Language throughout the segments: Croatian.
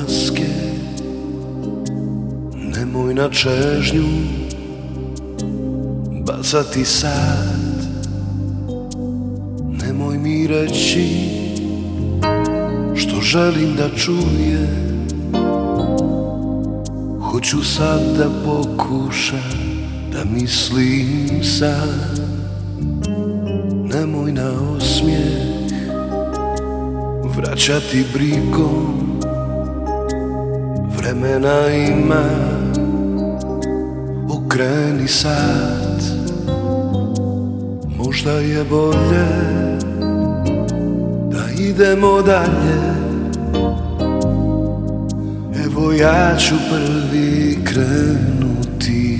maske. Nemoj na čežnju Bacati sad. Nemoj mi reći Što želim da čuje Hoću sad da pokušam Da mislim sad. Nemoj na osmijeh Vraćati brigom Vremena ima. Okreni sad. Možda je bolje Da idemo dalje. Evo ja ću prvi krenuti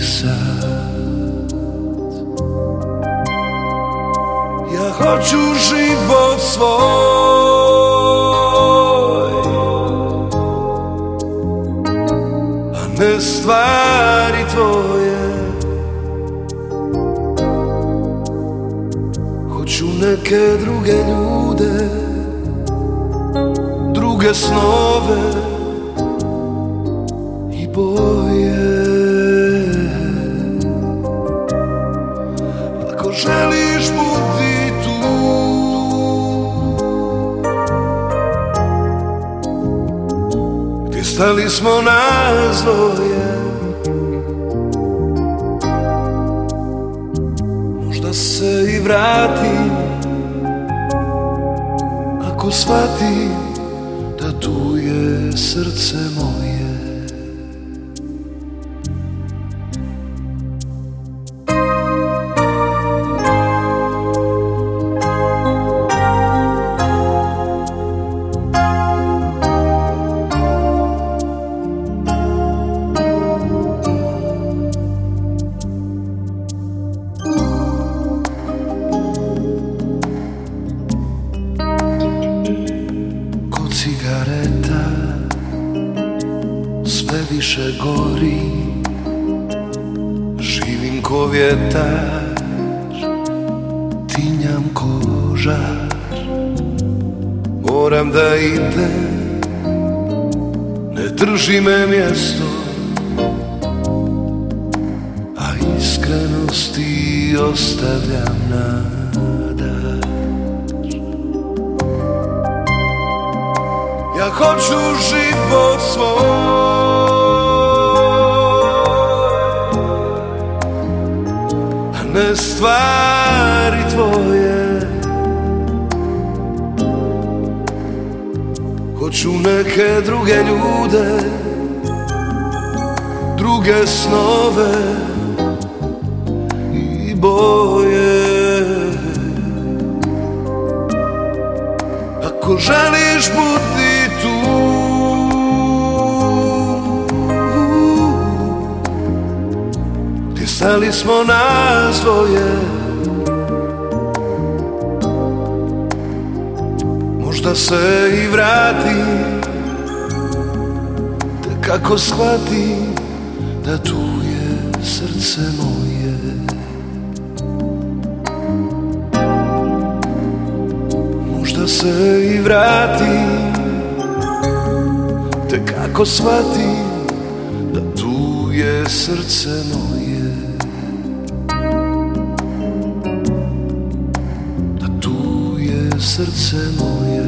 sad. Ja hoću život svoj ne stvari tvoje. Hoću neke druge ljude Druge snove I boje Stali smo nas dvoje Možda se i vratim Ako shvatim da tu je srce moje više gori. Živim ko vjetar Tinjam ko žar Moram da idem Ne drži me mjesto A iskrenosti ostavljam nada Ja hoću život svoj stvari tvoje. Hoću neke druge ljude Druge snove Gdje stali smo nas dvoje. Možda se i vrati Te kako shvati Da tu je srce moje. Možda se i vrati Te kako shvati Da tu je srce moje srce moje